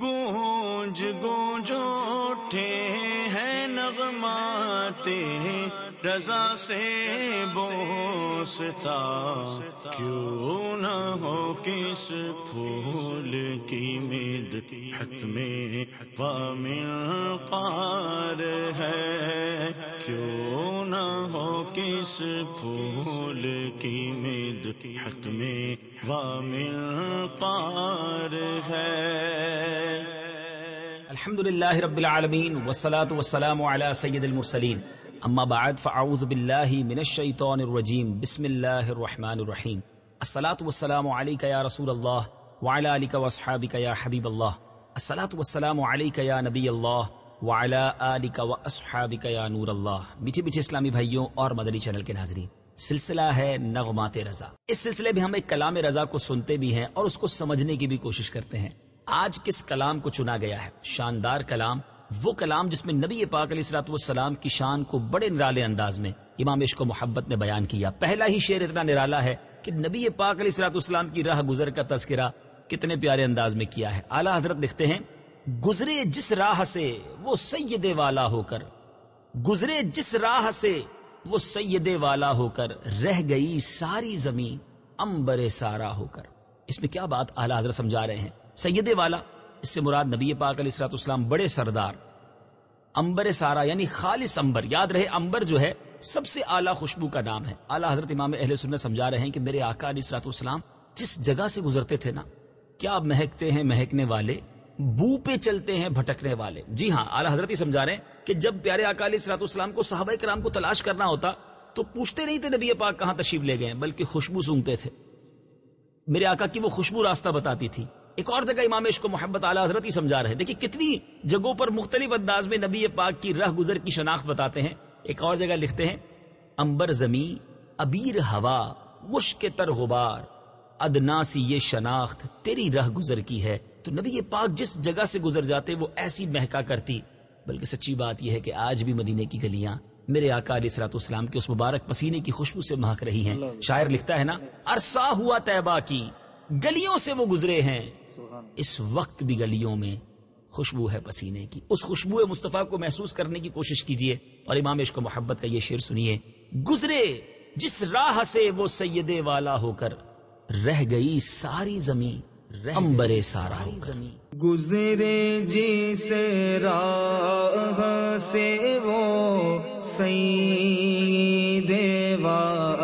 گونج گونج اٹھے ہیں نغمات، رضا سے بوستا، کیوں نہ ہو کس پھول کی مد حت میں وامل پار ہے؟ کیوں نہ ہو کس پھول کی مد حت میں وامل پار ہے؟ الحمد لله رب العالمين والصلاة والسلام على سيد المرسلين اما بعد فاعوذ بالله من الشيطان الرجيم بسم الله الرحمن الرحيم الصلاة والسلام عليك يا رسول الله وعلى آلك واصحابك يا حبيب الله الصلاة والسلام عليك يا نبي الله وعلى آلك واصحابك يا نور الله میٹھے میٹھے اسلامی بھائیوں اور مدنی چینل کے ناظرین، سلسلہ ہے نغمات رضا. اس سلسلے میں ہم ایک کلام رضا کو سنتے بھی ہیں اور اس کو سمجھنے کی بھی کوشش کرتے ہیں۔ آج کس کلام کو چنا گیا ہے؟ شاندار کلام، وہ کلام جس میں نبی پاک علیہ السلاط والسلام کی شان کو بڑے نرالے انداز میں امام عشق و محبت نے بیان کیا۔ پہلا ہی شعر اتنا نرالا ہے کہ نبی پاک علیہ السلاط والسلام کی راہ گزر کا تذکرہ کتنے پیارے انداز میں کیا ہے۔ اعلیٰ حضرت لکھتے ہیں، گزرے جس راہ سے وہ سید والا ہو کر، گزرے جس راہ سے وہ سید والا ہو کر، رہ گئی ساری زمین امبر سارا ہو کر۔ اس میں کیا بات اعلیٰ حضرت سمجھا رہے ہیں؟ سید والا، اس سے مراد نبی پاک علیہ السلاط اسلام بڑے سردار، امبر سارا یعنی خالص امبر، یاد رہے امبر جو ہے سب سے اعلیٰ خوشبو کا نام ہے۔ اعلیٰ حضرت امام اہل سنت سمجھا رہے ہیں کہ میرے آقا علیہ السلاط اسلام جس جگہ سے گزرتے تھے نا، کیا مہکتے ہیں مہکنے والے؟ بو پہ چلتے ہیں بھٹکنے والے۔ جی ہاں اعلیٰ حضرت ہی سمجھا رہے ہیں کہ جب پیارے آقا علیہ السلاط اسلام کو صحابہ کرام کو تلاش کرنا ہوتا تو پوچھتے نہیں تھے نبی پاک کہاں تشریف لے گئے، بلکہ خوشبو سونگتے تھے۔ میرے آقا کی وہ خوشبو راستہ بتاتی تھی۔ ایک اور جگہ امام عشق کو محبت اعلیٰ حضرت ہی سمجھا رہے دیکھیے کتنی جگہوں پر مختلف انداز میں نبی پاک کی رہ گزر کی شناخت بتاتے ہیں۔ ایک اور جگہ لکھتے ہیں امبر زمین ابیر ہوا مشک تر غبار ادنا سی یہ شناخت تیری رہ گزر کی ہے۔ تو نبی پاک جس جگہ سے گزر جاتے وہ ایسی مہکا کرتی۔ بلکہ سچی بات یہ ہے کہ آج بھی مدینے کی گلیاں میرے آقا علیہ سلاۃ اسلام کے اس مبارک پسینے کی خوشبو سے مہک رہی ہیں۔ شاعر لکھتا ہے نا ارسا ہوا طیبہ کی گلیوں سے وہ گزرے ہیں۔ اس وقت بھی گلیوں میں خوشبو ہے پسینے کی۔ اس خوشبو مصطفیٰ کو محسوس کرنے کی کوشش کیجیے اور امام عشق محبت کا یہ شعر سنیے گزرے جس راہ سے وہ سید والا ہو کر رہ گئی ساری زمین امبر سارا زمین۔ گزرے جی سے راہ سے وہ سید والا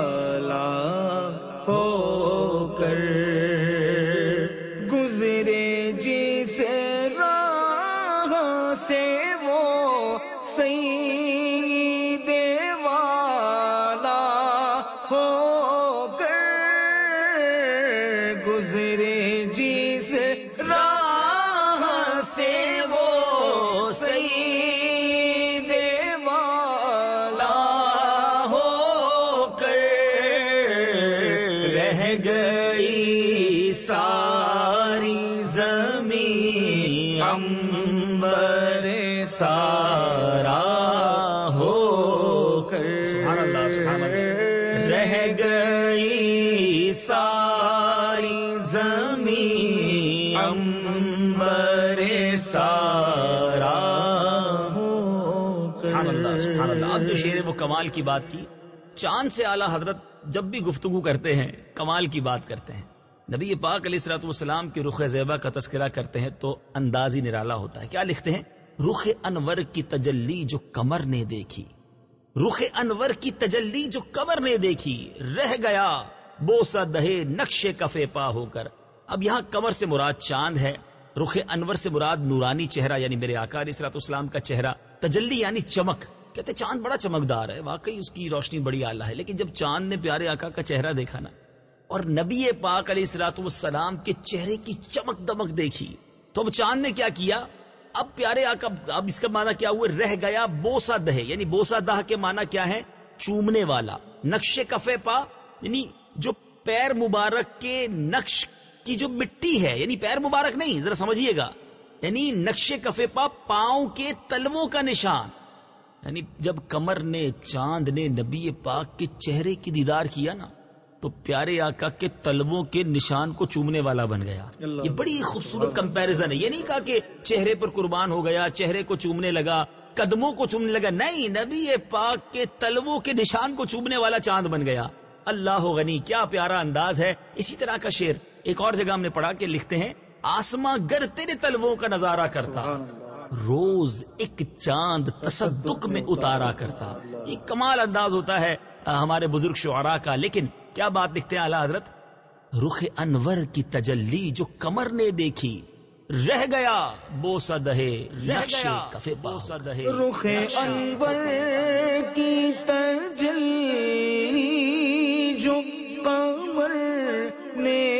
سارا ہو کر سبحان اللہ، سبحان اللہ۔ رہ گئی ساری زمین۔ امبر سارا ہو سبحان اللہ سبحان اللہ۔ اب جو ہے وہ کمال کی بات کی چاند سے اعلیٰ حضرت جب بھی گفتگو کرتے ہیں کمال کی بات کرتے ہیں۔ نبی پاک علیہ السلاط والسلام کے رخ زیبا کا تذکرہ کرتے ہیں تو انداز ہی نرالا ہوتا ہے۔ کیا لکھتے ہیں؟ رخ انور کی تجلی جو کمر نے دیکھی۔ رخ انور کی تجلی جو کمر نے دیکھی۔ رہ گیا بوسا دہے نقش کفے پا ہو کر۔ اب یہاں کمر سے مراد چاند ہے۔ رخ انور سے مراد نورانی چہرہ یعنی میرے آقا علیہ السلاط اسلام کا چہرہ۔ تجلی یعنی چمک۔ کہتے چاند بڑا چمکدار ہے، واقعی اس کی روشنی بڑی اعلیٰ ہے۔ لیکن جب چاند نے پیارے آقا کا چہرہ دیکھا نا، اور نبی پاک علیہ السلاط والسلام کے چہرے کی چمک دمک دیکھی، تو اب چاند نے کیا کیا؟ اب پیارے آقا، اب اس کا معنی کیا ہوا رہ گیا بوسا دہ یعنی بوسا دہ کے معنی کیا ہے؟ چومنے والا۔ نقش کفے پا یعنی جو پیر مبارک کے نقش کی جو مٹی ہے یعنی پیر مبارک نہیں، ذرا سمجھیے گا۔ یعنی نقش کفے پا، پاؤں کے تلووں کا نشان۔ یعنی جب کمر نے، چاند نے نبی پاک کے چہرے کی دیدار کیا نا تو پیارے آقا کے تلووں کے نشان کو چومنے والا بن گیا۔ یہ بڑی خوبصورت کمپیرزن ہے۔ یہ نہیں کہا کہ چہرے پر قربان ہو گیا چہرے کو چومنے لگا قدموں کو چومنے لگا۔ نہیں نبی پاک کے تلووں کے نشان کو چومنے والا چاند بن گیا۔ اللہ غنی کیا پیارا انداز ہے۔ اسی طرح کا شعر ایک اور جگہ ہم نے پڑھا کہ لکھتے ہیں آسماں گر تیرے تلووں کا نظارہ کرتا روز ایک چاند تصدق میں اتارا کرتا۔ یہ کمال انداز ہوتا ہے۔ ہمارے بزرگ شعراء کا لیکن کیا بات لکھتے ہیں اعلیٰ حضرت؟ رخ انور کی تجلی جو کمر نے دیکھی رہ گیا بوسا دہے رہ گیا کفے بوسا دہے رخ انور کی تجلی جو قمر نے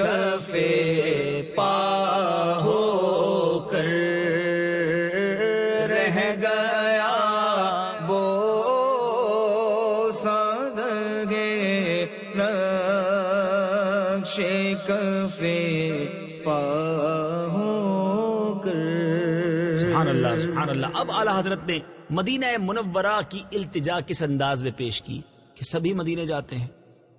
کفے پا ہو کر رہ گیا وہ سادہ ہے نقش کفے پا ہو کر سبحان اللہ سبحان اللہ۔ اب اعلی حضرت نے مدینہ منورہ کی التجا کس انداز میں پیش کی کہ سبھی مدینے جاتے ہیں؟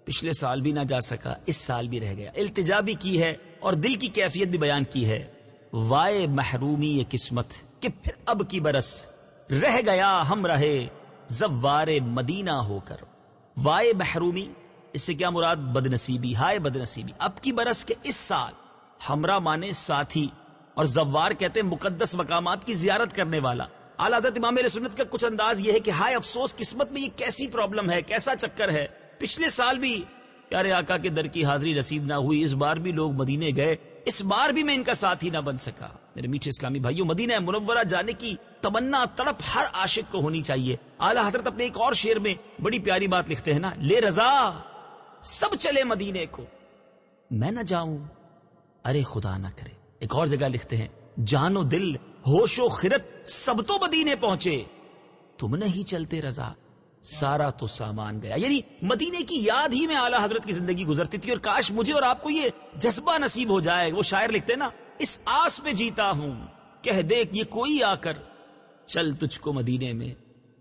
پچھلے سال بھی نہ جا سکا، اس سال بھی رہ گیا۔ التجا بھی کی ہے اور دل کی کیفیت بھی بیان کی ہے۔ وائے محرومی یہ قسمت کہ پھر اب کی برس رہ گیا ہم رہے زوار مدینہ ہو کر۔ وائے محرومی، اس سے کیا مراد؟ بد نصیبی ہائے بد نصیبی اب کی برس کے اس سال ہمراہ مانے ساتھی اور زوار کہتے ہیں مقدس مقامات کی زیارت کرنے والا۔ اعلیٰ حضرت امام سنت کا کچھ انداز یہ ہے کہ ہائے افسوس، قسمت میں یہ کیسی پرابلم ہے، کیسا چکر ہے۔ پچھلے سال بھی پیارے آقا کے در کی حاضری نصیب نہ ہوئی، اس بار بھی لوگ مدینے گئے، اس بار بھی میں ان کا ساتھی نہ بن سکا۔ میرے میٹھے اسلامی بھائیوں، مدینہ منورہ جانے کی تمنا، تڑپ ہر عاشق کو ہونی چاہیے۔ اعلیٰ حضرت اپنے ایک اور شعر میں بڑی پیاری بات لکھتے ہیں نا، لے رضا، سب چلے مدینے کو۔ میں نہ جاؤں، ارے خدا نہ کرے۔ ایک اور جگہ لکھتے ہیں، جان و دل، ہوش و خرت سب تو مدینے پہنچے۔ تم نہیں چلتے رضا۔ سارا تو سامان گیا۔ یعنی مدینے کی یاد ہی میں اعلیٰ حضرت کی زندگی گزرتی تھی اور کاش مجھے اور آپ کو یہ جذبہ نصیب ہو جائے، وہ شاعر لکھتے نا، اس آس میں جیتا ہوں، کہہ دے یہ کوئی آ کر۔ چل تجھ کو مدینے میں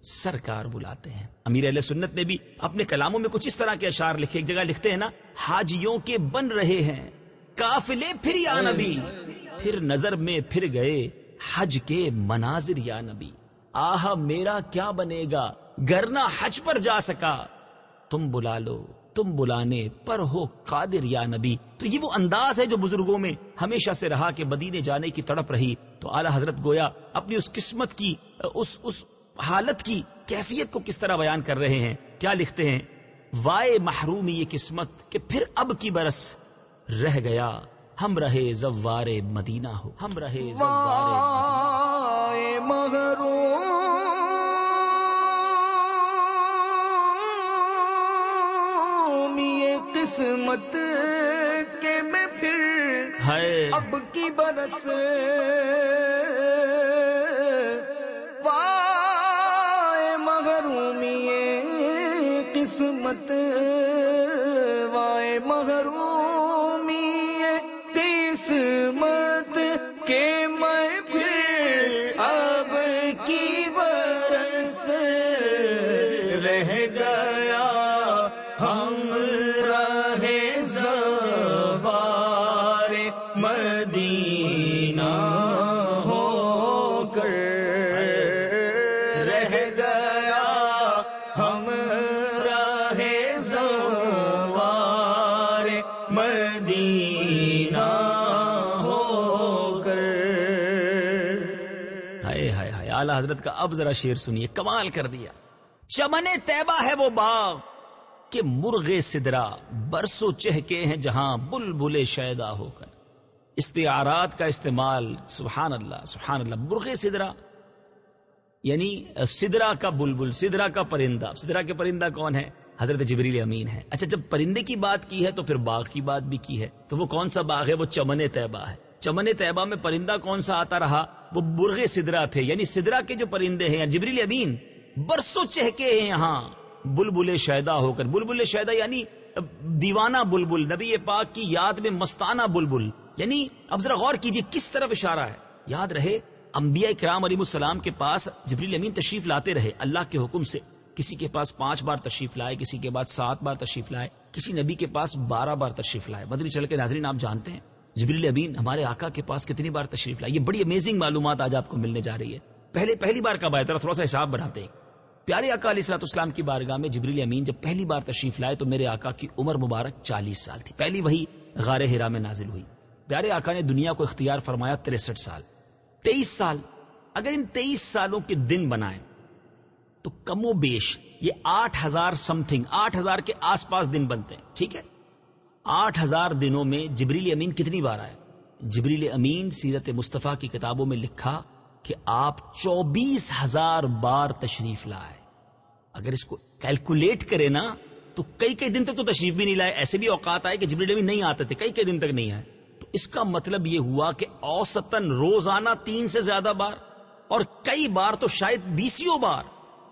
سرکار بلاتے ہیں۔ امیر علیہ سنت نے بھی اپنے کلاموں میں کچھ اس طرح کے اشعار لکھے۔ ایک جگہ لکھتے ہیں نا، حاجیوں کے بن رہے ہیں، قافلے پھر یا نبی، پھر نظر میں پھر گئے، حج کے مناظر یا نبی۔ آہ میرا کیا بنے گا؟ گرنا حج پر جا سکا۔ تم بلا لو، تم بلانے پر ہو قادر یا نبی۔ تو یہ وہ انداز ہے جو بزرگوں میں ہمیشہ سے رہا کہ مدینے جانے کی تڑپ رہی۔ تو اعلی حضرت گویا اپنی اس قسمت کی، اس اس حالت کی کیفیت کو کس طرح بیان کر رہے ہیں؟ کیا لکھتے ہیں؟ وائے محرومی یہ قسمت کہ پھر اب کی برس رہ گیا۔ ہم رہے زوار مدینہ ہو، ہم رہے زوار وائے اب کی برس وائے محرومی قسمت۔ وائے محرومی حضرت کا اب ذرا شعر سنیے، کمال کر دیا۔ چمن طیبہ ہے وہ باغ کہ مرغ سدرا برسو چہکے ہیں جہاں بل بلے شیدا ہو کر۔ استعارات کا استعمال، سبحان اللہ سبحان اللہ، مرغ سدرا یعنی سدرا کا بلبل سدرا کا پرندہ۔ سدرا کے پرندہ کون ہے؟ حضرت جبریل امین ہے۔ اچھا جب پرندے کی بات کی ہے تو پھر باغ کی بات بھی کی ہے۔ تو وہ کون سا باغ ہے؟ وہ چمن طیبہ ہے۔ چمن طیبہ میں پرندہ کون سا آتا رہا؟ وہ برغ سدرا تھے یعنی سدرا کے جو پرندے ہیں یعنی جبریل امین، برسوں چہکے ہیں یہاں۔ بلبل شیدا ہو کر بلبل شیدا یعنی دیوانہ بلبل، نبی پاک کی یاد میں مستانہ بلبل۔ یعنی اب ذرا غور کیجیے کس طرف اشارہ ہے۔ یاد رہے، انبیاء کرام علیہ السلام کے پاس جبریل امین تشریف لاتے رہے۔ اللہ کے حکم سے کسی کے پاس پانچ بار تشریف لائے، کسی کے بعد سات بار تشریف لائے، کسی نبی کے پاس بارہ بار تشریف لائے۔ مدنی چل کے ناظرین، آپ جانتے ہیں۔ جبریل امین ہمارے آقا کے پاس کتنی بار تشریف لائے یہ بڑی امیزنگ معلومات آج آپ کو ملنے جا رہی ہے۔ پہلے پہلی بار کب آیا تھا تھوڑا سا حساب بڑھاتے ہیں۔ پیارے آقا علیہ السلط اسلام کی بارگاہ میں جبریل امین جب پہلی بار تشریف لائے تو میرے آقا کی عمر مبارک چالیس سال تھی۔ پہلی وہی غار ہرا میں نازل ہوئی۔ پیارے آقا نے دنیا کو اختیار فرمایا تریسٹھ سال۔ تیئیس سال، اگر ان تیئیس سالوں کے دن بنائیں تو کم و بیش یہ آٹھ ہزار سم تھنگ آٹھ ہزار کے آس پاس دن بنتے ہیں۔ ٹھیک ہے؟ آٹھ ہزار دنوں میں جبریل امین کتنی بار آئے؟ جبریل امین سیرت مصطفیٰ کی کتابوں میں لکھا کہ آپ چوبیس ہزار بار تشریف لائے۔ اگر اس کو کیلکولیٹ کرے نا، تو کئی کئی دن تک تو تشریف بھی نہیں لائے۔ ایسے بھی اوقات آئے کہ جبریل امین نہیں آتے تھے۔ کئی کئی دن تک نہیں آئے۔ تو اس کا مطلب یہ ہوا کہ اوسطن روزانہ تین سے زیادہ بار، اور کئی بار تو شاید بیسوں بار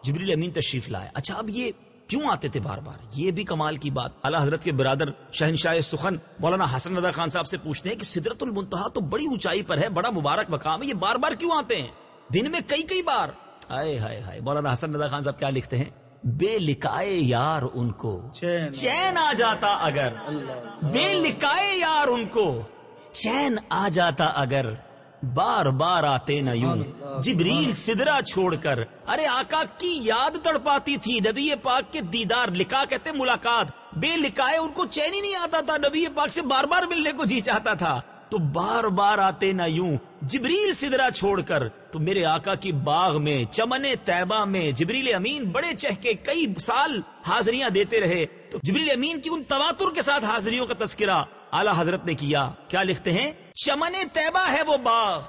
جبریل امین تشریف لائے۔ اچھا اب یہ کیوں آتے تھے بار بار؟ یہ بھی کمال کی بات۔ اللہ حضرت کے برادر شہنشاہ سخن مولانا حسن رضا خان صاحب سے پوچھتے ہیں کہ سدرت المنتہا تو بڑی اونچائی پر ہے بڑا مبارک مقام ہے یہ بار بار کیوں آتے ہیں؟ دن میں کئی کئی بار۔ آئے ہائے ہائے۔ مولانا حسن رضا خان صاحب کیا لکھتے ہیں؟ بے لکھائے یار ان کو۔ چین۔ آ جاتا اگر۔ بے لکھائے یار ان کو۔ چین آ جاتا اگر۔ بار بار آتے نہ یوں۔ جبریل سدرا چھوڑ کر ارے آقا کی یاد تڑ پاتی تھی؟ نبی پاک کے دیدار لکھا کہتے ملاقات۔ بے لکھائے ان کو چین ہی نہیں آتا تھا۔ نبی پاک سے بار بار ملنے کو جی چاہتا تھا۔ تو بار بار آتے نہ یوں۔ جبریل سدرا چھوڑ کر تو میرے آقا کی باغ میں چمن طیبہ میں جبریل امین بڑے چہکے کئی سال حاضریاں دیتے رہے۔ تو جبریل امین کی ان تواتر کے ساتھ حاضریوں کا تذکرہ۔ اعلی حضرت نے کیا کیا لکھتے ہیں؟ چمن طیبہ ہے وہ باغ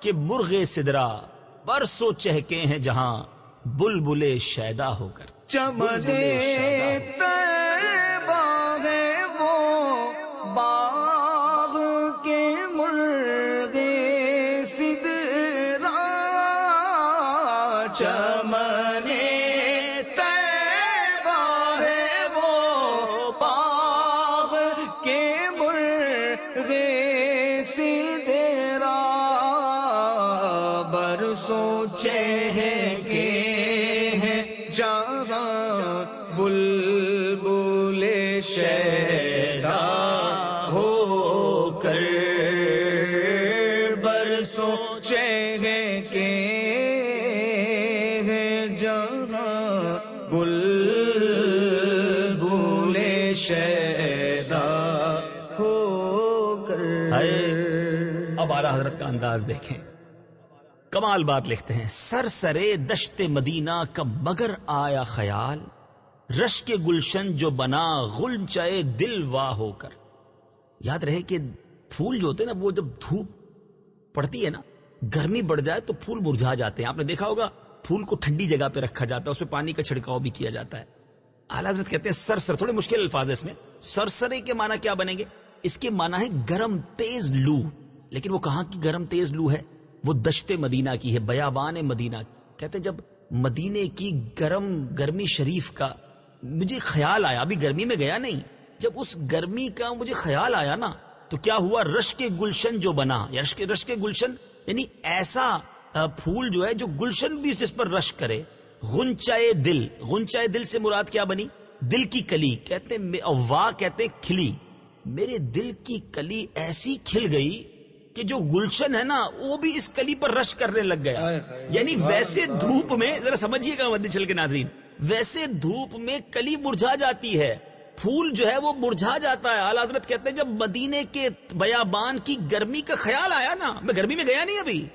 کہ مرغ سدرا برسوں چہکے ہیں جہاں بل بلے شیدا ہو کر۔ چمن جہاں بلبل شیدا ہو کر۔ اب اعلی حضرت کا انداز دیکھیں۔ کمال بات لکھتے ہیں، سر سرے دشت مدینہ کا مگر آیا خیال۔ رش کے گلشن جو بنا غلچے دل واہ ہو کر۔ یاد رہے کہ پھول جو ہوتے ہیں نا، وہ جب دھوپ پڑتی ہے نا، گرمی بڑھ جائے تو پھول مرجھا جاتے ہیں۔ آپ نے دیکھا ہوگا پھول کو ٹھنڈی جگہ پہ رکھا جاتا ہے، اس پہ پانی کا چھڑکاؤ بھی کیا جاتا ہے۔ اعلیٰ حضرت کہتے ہیں، سر سر، تھوڑے مشکل الفاظ ہے اس میں۔ سر سرے کے معنی کیا بنیں گے؟ اس کے معنی ہے گرم تیز لو۔ لیکن وہ کہاں کی گرم تیز لو ہے؟ وہ دشت مدینہ کی ہے، بیابان مدینہ۔ کی کہتے ہیں، جب مدینے کی گرم، گرمی شریف کا مجھے خیال آیا، ابھی گرمی میں گیا نہیں، جب اس گرمی کا مجھے خیال آیا نا، تو کیا ہوا؟ رش کے گلشن جو بنا، یا رش کے رش کے گلشن؟ یعنی ایسا پھول جو ہے جو گلشن بھی جس پر رش کرے غنچائے دل۔ غنچائے دل سے مراد کیا بنی؟ دل کی کلی۔ کہتے واہ کہتے کھلی۔ میرے دل کی کلی ایسی کھل گئی کہ جو گلشن ہے نا وہ بھی اس کلی پر رش کرنے لگ گیا۔ یعنی ویسے دھوپ میں ذرا سمجھیے گا مدی چل کے ناظرین ویسے دھوپ میں کلی مرجھا جاتی ہے۔ پھول جو ہے وہ مرجھا جاتا ہے۔ اعلی حضرت کہتے ہیں جب مدینے کے بیابان کی گرمی کا خیال آیا نا میں گرمی میں گیا نہیں ابھی۔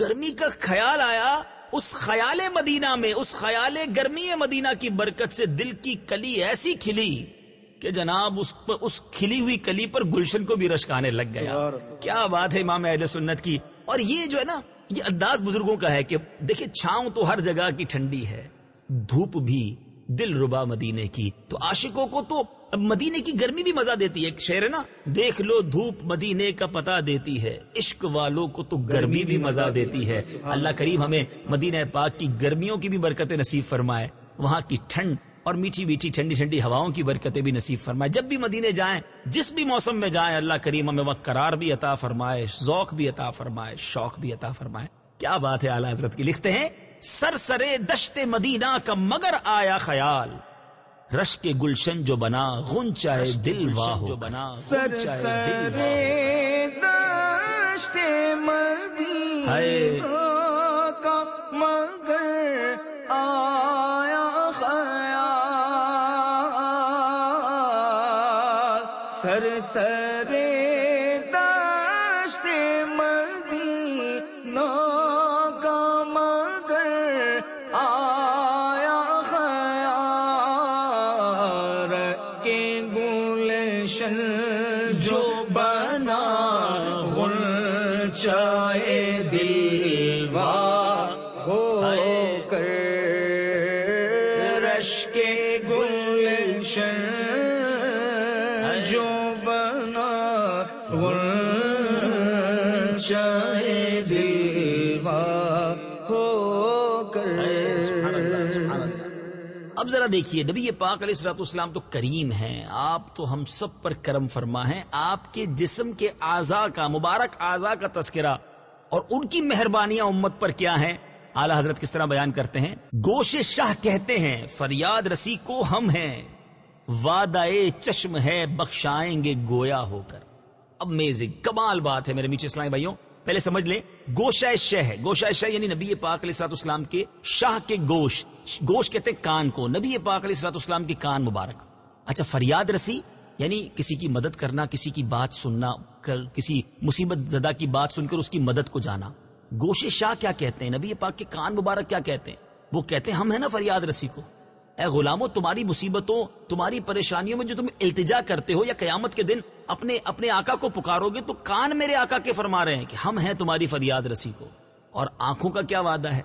گرمی کا خیال آیا اس خیال مدینہ میں اس خیال گرمی مدینہ کی برکت سے دل کی کلی ایسی کھلی کہ جناب اس پر اس کھلی ہوئی کلی پر گلشن کو بھی رشکانے لگ گیا۔ کیا بات ہے امام اہل سنت کی۔ اور یہ جو ہے نا یہ انداز بزرگوں کا ہے کہ دیکھیں چھاؤں تو ہر جگہ کی ٹھنڈی ہے دھوپ بھی دل ربا مدینے کی۔ تو عاشقوں کو تو مدینے کی گرمی بھی مزہ دیتی ہے ایک شعر ہے نا دیکھ لو دھوپ مدینے کا پتہ دیتی ہے عشق والوں کو تو گرمی بھی مزہ دیتی ہے اللہ۔ کریم ہمیں مدینہ پاک کی گرمیوں کی بھی برکت نصیب فرمائے وہاں کی ٹھنڈ اور میٹھی میٹھی ٹھنڈی ٹھنڈی ہواؤں کی برکتیں بھی نصیب فرمائے۔ جب بھی مدینے جائیں جس بھی موسم میں جائیں اللہ کریم ہمیں وقت قرار بھی عطا فرمائے ذوق بھی عطا فرمائے شوق بھی عطا فرمائے۔ کیا بات ہے اعلیٰ حضرت کی؟ لکھتے ہیں سر سرے دشت مدینہ کا مگر آیا خیال۔ رش کے گلشن جو بنا غن چاہے دل واہ جو بنا سر مدینہ کا اب ذرا دیکھیے، نبی پاک علیہ السلاط اسلام تو کریم ہیں، آپ تو ہم سب پر کرم فرما ہیں، آپ کے جسم کے اعضا کا، مبارک اعضا کا تذکرہ، اور ان کی مہربانیاں امت پر کیا ہیں؟ اعلی حضرت کس طرح بیان کرتے ہیں؟ گوش شاہ کہتے ہیں، فریاد رسی کو ہم ہیں وعدہ چشم ہے، بخشائیں گے گویا ہو کر۔ اب امیزنگ کمال بات ہے میرے میٹھے اسلامی بھائیوں۔ پہلے سمجھ لیں گوشہ شہ ہے۔ گوشہ شہ یعنی نبی پاک علیہ السلاط اسلام کے شاہ کے گوش۔ گوش کہتے ہیں کان کو۔ نبی پاک علیہ السلاط اسلام کے کان مبارک۔ اچھا فریاد رسی یعنی کسی کی مدد کرنا، کسی کی بات سننا، کر، کسی مصیبت زدہ کی بات سن کر اس کی مدد کو جانا۔ گوشے شاہ کیا کہتے ہیں؟ نبی پاک کے کان مبارک کیا کہتے ہیں؟ وہ کہتے ہیں ہم ہیں نا فریاد رسی کو۔ اے غلاموں تمہاری مصیبتوں، تمہاری پریشانیوں میں جو تم التجا کرتے ہو یا قیامت کے دن اپنے اپنے آقا کو پکارو گے، تو کان میرے آقا کے فرما رہے ہیں کہ ہم ہیں تمہاری فریاد رسی کو۔ اور آنکھوں کا کیا وعدہ ہے؟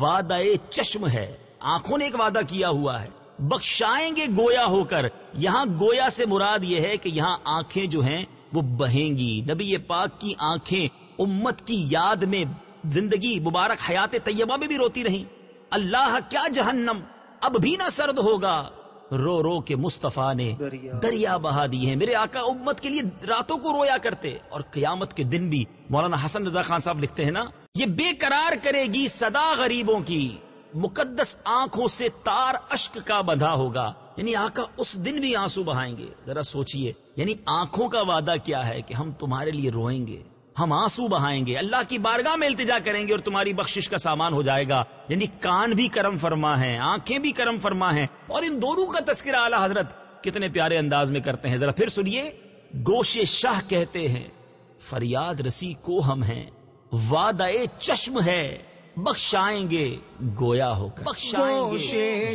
وعدہ چشم ہے۔ آنکھوں نے ایک وعدہ کیا ہوا ہے۔ بخشائیں گے گویا ہو کر۔ یہاں گویا سے مراد یہ ہے کہ یہاں آنکھیں جو ہیں، وہ بہیں گی۔ نبی پاک کی آنکھیں امت کی یاد میں زندگی مبارک حیات طیبہ میں بھی روتی رہیں۔ اللہ کیا جہنم۔ اب بھی نہ سرد ہوگا۔ رو رو کے مصطفیٰ نے دریا۔ بہا دی ہے۔ میرے آقا امت کے لیے راتوں کو رویا کرتے اور قیامت کے دن بھی۔ مولانا حسن رضا خان صاحب لکھتے ہیں نا یہ بے قرار کرے گی صدا غریبوں کی۔ مقدس آنکھوں سے تار اشک کا بندھا ہوگا۔ یعنی آقا اس دن بھی آنسو بہائیں گے۔ ذرا سوچئے یعنی آنکھوں کا وعدہ کیا ہے کہ ہم تمہارے لیے روئیں گے۔ ہم آنسو بہائیں گے اللہ کی بارگاہ میں التجا کریں گے اور تمہاری بخشش کا سامان ہو جائے گا۔ یعنی کان بھی کرم فرما ہے آنکھیں بھی کرم فرما ہے اور ان دونوں کا تذکرہ اعلی حضرت کتنے پیارے انداز میں کرتے ہیں۔ ذرا پھر سنیے گوشے شاہ کہتے ہیں فریاد رسی کو ہم ہیں وعدہ چشم ہے بخشائیں گے گویا ہو کر۔ بخشائیں گے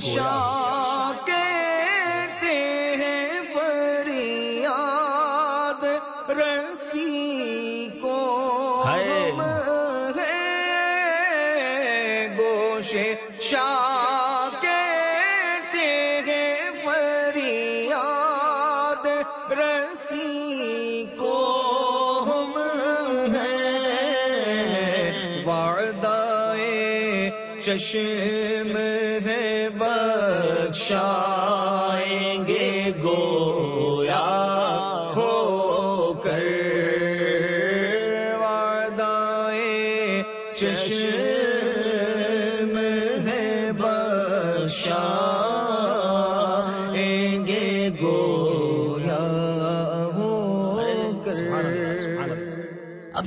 شاہ کہتے ہیں فریاد رسی کو ہم ہیں۔ وعدہ چشم ہے بخشائیں گے گویا۔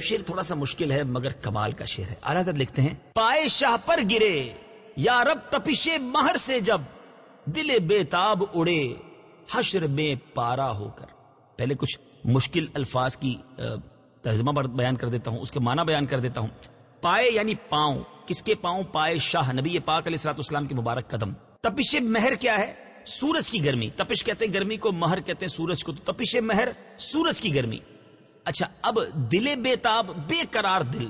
اب شیر تھوڑا سا مشکل ہے، مگر کمال کا شیر ہے۔ اعلیٰ حضرت لکھتے ہیں، پائے شاہ پر گرے، یا رب تپش مہر سے جب دل بےتاب اڑے، حشر میں پارا ہو کر۔ پہلے کچھ مشکل الفاظ کی ترجمہ بیان کر دیتا ہوں، اس کے معنی بیان کر دیتا ہوں۔ پائے یعنی پاؤں۔ کس کے پاؤں؟ پائے شاہ نبی پاک علیہ السلاط اسلام کے مبارک قدم۔ تپش مہر کیا ہے؟ سورج کی گرمی۔ تپش کہتے ہیں گرمی کو، مہر کہتے ہیں سورج کو۔ تو تپش مہر سورج کی گرمی۔ اچھا اب دل بے تاب بے قرار دل،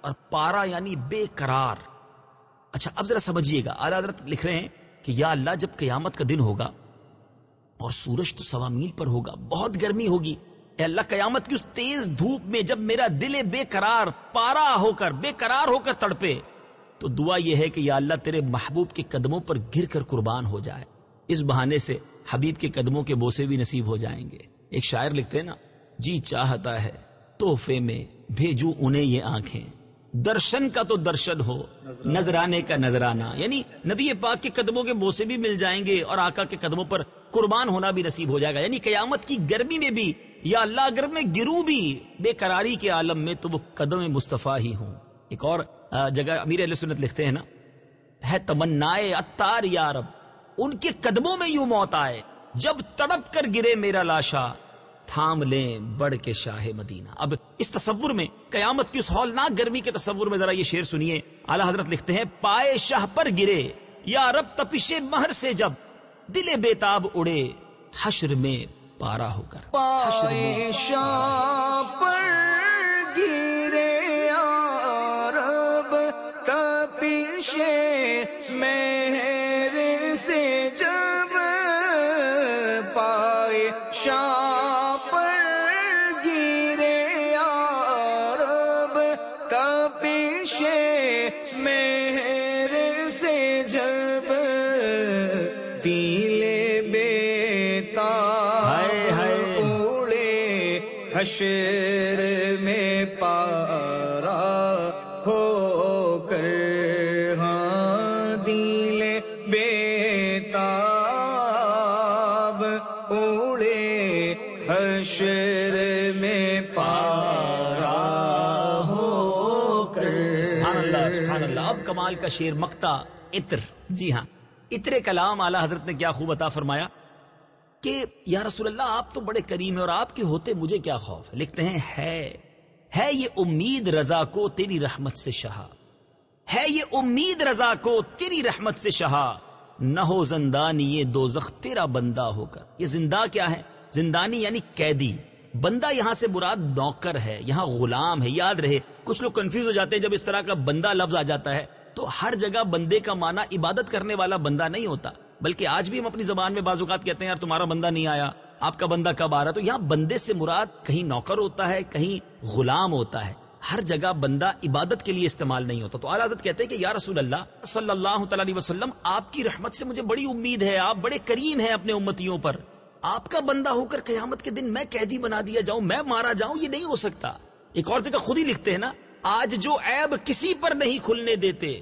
اور پارا یعنی بے قرار اچھا اب ذرا سمجھیے گا۔ اعلی حضرت لکھ رہے ہیں کہ یا اللہ، جب قیامت کا دن ہوگا اور سورج تو سوا میل پر ہوگا، بہت گرمی ہوگی۔ اے اللہ، قیامت کی اس تیز دھوپ میں جب میرا دل بے قرار پارا ہو کر بے قرار ہو کر تڑپے، تو دعا یہ ہے کہ یا اللہ، تیرے محبوب کے قدموں پر گر کر قربان ہو جائے۔ اس بہانے سے حبیب کے قدموں کے بوسے بھی نصیب ہو جائیں گے۔ ایک شاعر لکھتے ہیں نا جی چاہتا ہے تحفے میں بھیجو انہیں یہ آنکھیں۔ درشن کا تو درشن ہو نظرانے کا نظرانہ یعنی نبی پاک کے قدموں کے بوسے بھی مل جائیں گے اور آقا کے قدموں پر قربان ہونا بھی نصیب ہو جائے گا۔ یعنی قیامت کی گرمی میں بھی یا اللہ اگر میں گروں بھی بے قراری کے عالم میں تو وہ قدم مصطفیٰ ہی ہوں۔ ایک اور جگہ امیر علیہ سنت لکھتے ہیں نا ہے تمنا اتار یارب ان کے قدموں میں یوں موت آئے جب تڑپ کر گرے میرا لاشا تھام لیں بڑھ کے شاہ مدینہ۔ اب اس تصور میں قیامت کی اس ہولناک گرمی کے تصور میں ذرا یہ شعر سنیے۔ اعلی حضرت لکھتے ہیں، پائے شاہ پر گرے، یا رب تپش مہر سے جب دل بےتاب اڑے، حشر میں پارا ہو کر۔ پائے شاہ پر گرے، یا رب تپش مہر حشر میں پارا ہو کر ہاں دل بیتاب اڑے حشر میں پارا ہو کر۔ سبحان اللہ سبحان اللہ۔ اب کمال کا شیر مکتا عطر۔ جی ہاں عطر کلام اعلی حضرت نے کیا خوب عطا فرمایا۔ کہ یا رسول اللہ، آپ تو بڑے کریم ہیں اور آپ کے ہوتے مجھے کیا خوف؟ ہے لکھتے ہیں، ہے ہے یہ امید رضا کو تیری رحمت سے شہا۔ ہے یہ امید رضا کو تیری رحمت سے شہا۔ نہ ہو زندانی یہ دوزخ، تیرا بندہ ہو کر یہ زندہ کیا ہے؟ زندانی یعنی قیدی۔ بندہ یہاں سے مراد نوکر ہے، یہاں غلام ہے، یاد رہے۔ کچھ لوگ کنفیوز ہو جاتے ہیں جب اس طرح کا بندہ لفظ آ جاتا ہے۔ تو ہر جگہ بندے کا معنی عبادت کرنے والا بندہ نہیں ہوتا۔ بلکہ آج بھی ہم اپنی زبان میں بعض اوقات کہتے ہیں، یار تمہارا بندہ نہیں آیا، آپ کا بندہ کب آ رہا؟ تو یہاں بندے سے مراد کہیں نوکر ہوتا ہے، کہیں غلام ہوتا ہے۔ ہر جگہ بندہ عبادت کے لیے استعمال نہیں ہوتا۔ تو اعلیٰ حضرت کہتے ہیں کہ، یا رسول اللہ، صلی اللہ تعالی علیہ وسلم، آپ کی رحمت سے مجھے بڑی امید ہے، آپ بڑے کریم ہیں اپنے امتیوں پر۔ آپ کا بندہ ہو کر قیامت کے دن میں قیدی بنا دیا جاؤں، میں مارا جاؤں، یہ نہیں ہو سکتا۔ ایک اور جگہ خود ہی لکھتے ہیں نا، آج جو عیب کسی پر نہیں کھلنے دیتے،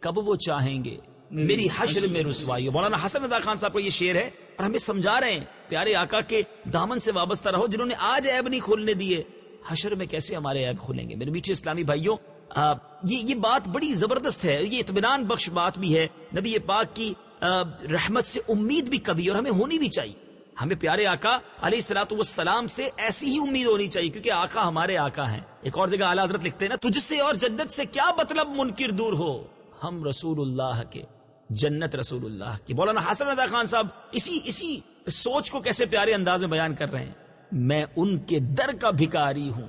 کب وہ چاہیں گے؟ میری حشر میں رسوائی مولانا حسن ادا خان صاحب کا یہ شعر ہے اور ہمیں سمجھا رہے ہیں پیارے آقا کے دامن سے وابستہ رہو جنہوں نے آج عیب نہیں کھولنے دیے۔ حشر میں کیسے ہمارے عیب کھولیں گے؟ میرے میٹھے اسلامی بھائیوں آ, یہ یہ بات بڑی زبردست ہے یہ اطمینان بخش بات بھی ہے۔ نبی پاک کی آ, رحمت سے امید بھی کبھی اور ہمیں ہونی بھی چاہیے۔ ہمیں پیارے آقا علیہ السلاۃ والسلام سے ایسی ہی امید ہونی چاہیے کیونکہ آقا ہمارے آقا ہیں۔ ایک اور جگہ اعلیٰ حضرت لکھتے ہیں نا تجھ سے اور جنت سے کیا مطلب منکر دور ہو؟ ہم رسول اللہ کے۔ جنت رسول اللہ کی۔ مولانا حسن ادا خان صاحب، اسی اسی سوچ کو کیسے پیارے انداز میں بیان کر رہے ہیں۔ میں ان کے در کا بھکاری ہوں،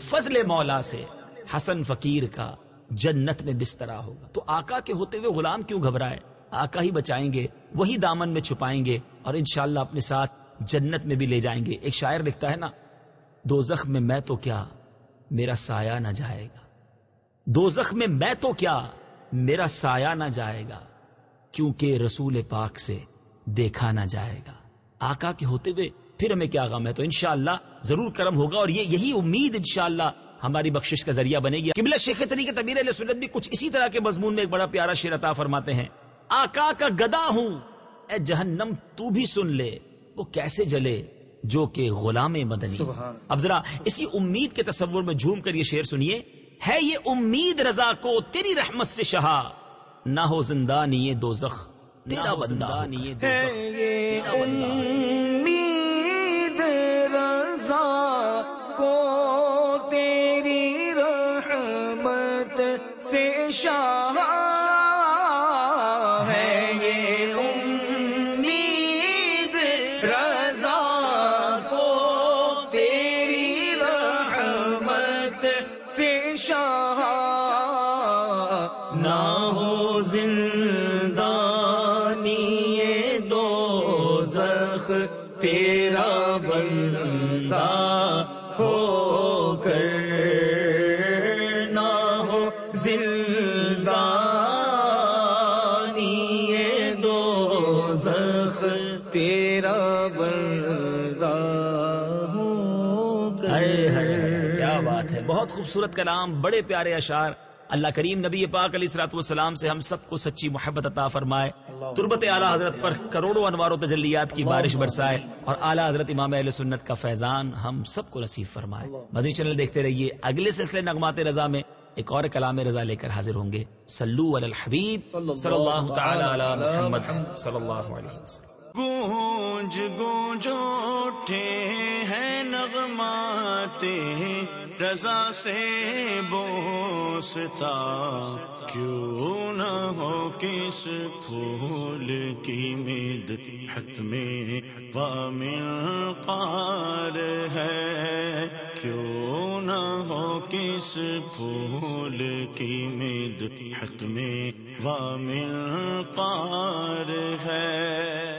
فضل مولا سے حسن فقیر کا جنت میں بسترا ہوگا۔ تو آقا کے ہوتے ہوئے غلام کیوں گھبرائے؟ آقا ہی بچائیں گے، وہی دامن میں چھپائیں گے اور انشاءاللہ اپنے ساتھ جنت میں بھی لے جائیں گے۔ ایک شاعر لکھتا ہے نا، دو زخم میں میں تو کیا میرا سایہ نہ جائے گا۔ دو زخم میں میں تو کیا میرا سایہ نہ جائے گا۔ کیونکہ رسول پاک سے دیکھا نہ جائے گا۔ آقا کے ہوتے ہوئے پھر ہمیں کیا غم ہے؟ تو انشاءاللہ ضرور کرم ہوگا اور یہ یہی امید انشاءاللہ ہماری بخشش کا ذریعہ بنے گی۔ قبلہ شیخ تری کے طبیر علیہ سنت بھی کچھ اسی طرح کے مضمون میں ایک بڑا پیارا شیر عطا فرماتے ہیں۔ آقا کا گدا ہوں اے جہنم تو بھی سن لے وہ کیسے جلے جو کہ غلام مدنی۔ اب ذرا اسی امید کے تصور میں جھوم کر یہ شعر سنیے۔ ہے یہ امید رضا کو تیری رحمت سے شہا۔ نہ ہو زندہ نیے دو زخ تیرا بندہ نیے دو ہے یہ امید رضا کو تیری رحمت سے شاہ خوبصورت کلام بڑے پیارے اشعار۔ اللہ کریم نبی پاک علیہ الصلوۃ والسلام سے ہم سب کو سچی محبت عطا فرمائے۔ تربت اعلیٰ حضرت پر کروڑوں انوار و تجلیات کی بارش برسائے اور اعلیٰ حضرت امام اہل سنت کا فیضان ہم سب کو نصیب فرمائے۔ مدنی چینل دیکھتے رہیے۔ اگلے سلسلے نغمات رضا میں ایک اور کلام رضا لے کر حاضر ہوں گے۔ سلو علی الحبیب صلی اللہ تعالی علی محمد صلی اللہ علیہ وسلم۔ گونج گونج اٹھے ہیں نغمات، رضا سے بوستا، کیوں نہ ہو کس پھول کی مد حت میں وامل قار ہے؟ کیوں نہ ہو کس پھول کی مد حت میں وامل قار ہے؟